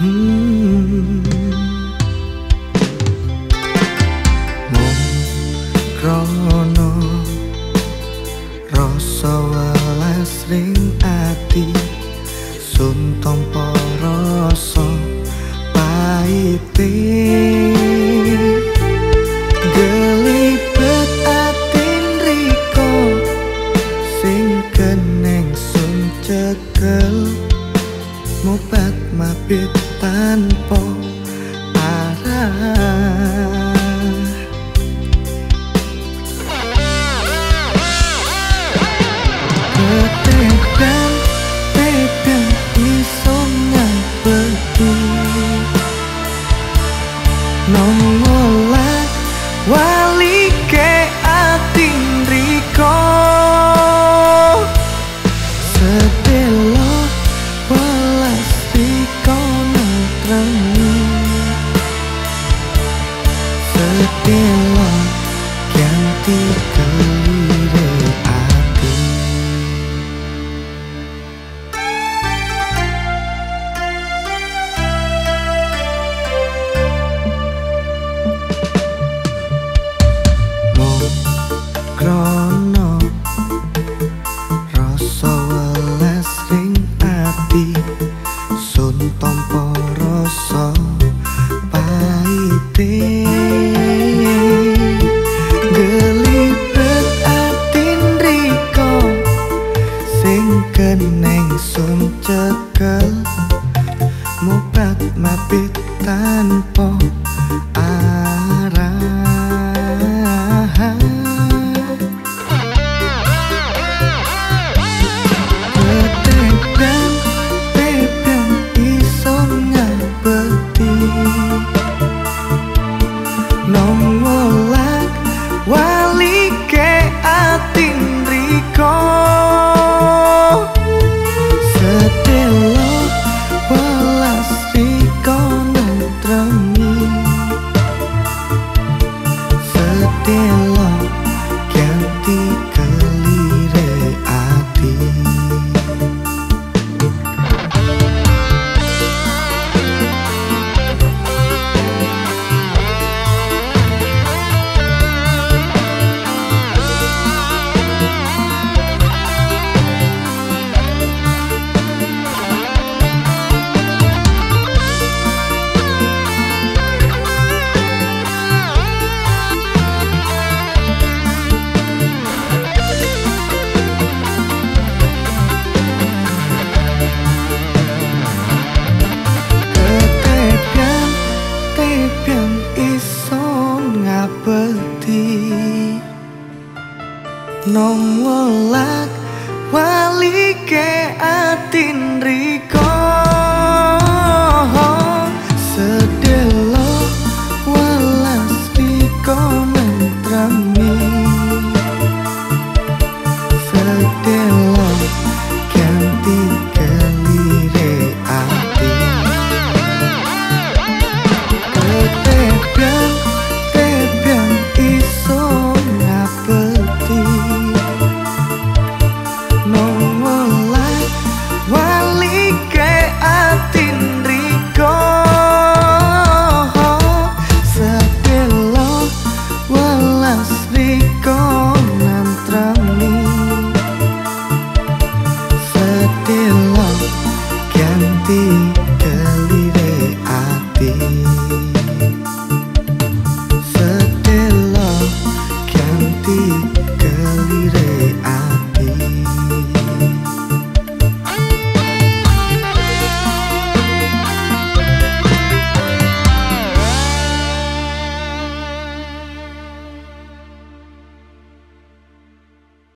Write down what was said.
Mm. Ring ati sun tampa rasa paite gelibet atin riko sing keneng sun mobat mabit tanpa nom wolak wali ke atin riko.